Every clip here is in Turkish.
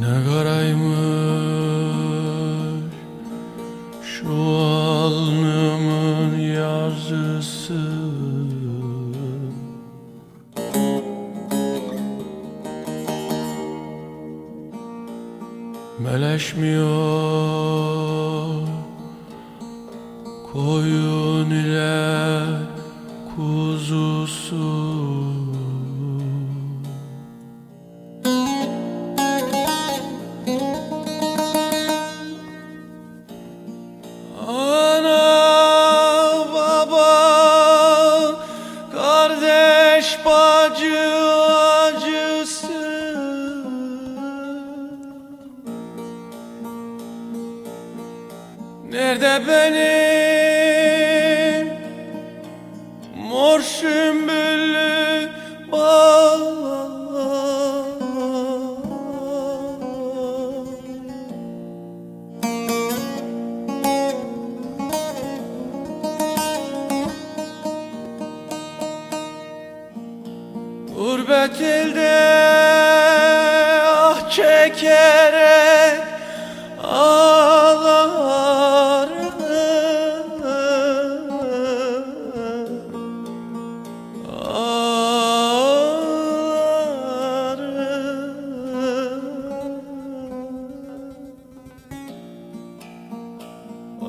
Ne karaymış şu alnımın yazısı? Meleşmiyor koyun ile kuzusu Nerede benim mor sümbüllü Gurbet elde ah çekerek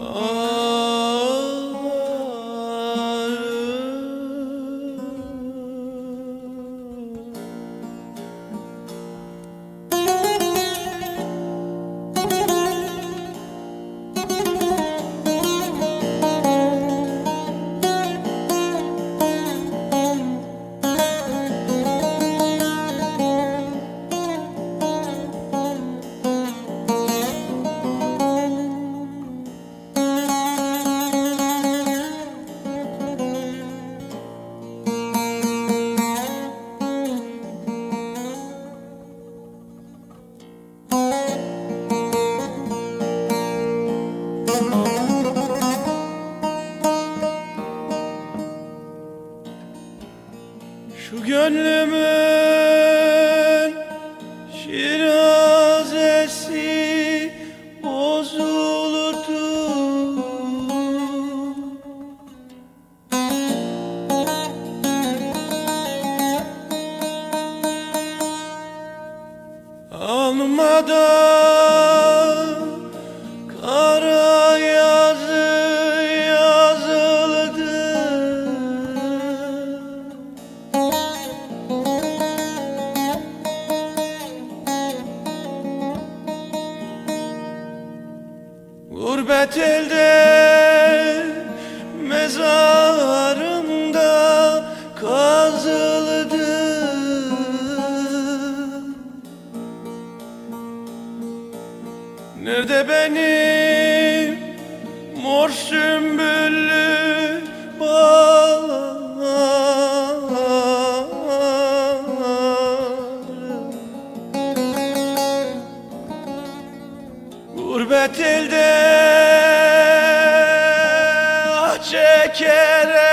Şu gönlümün şirazesi bozuldu. Almadan kara fethildi Mezarımda kazıldı. Nerede benim mor sümbüllü Gurbet elde şekere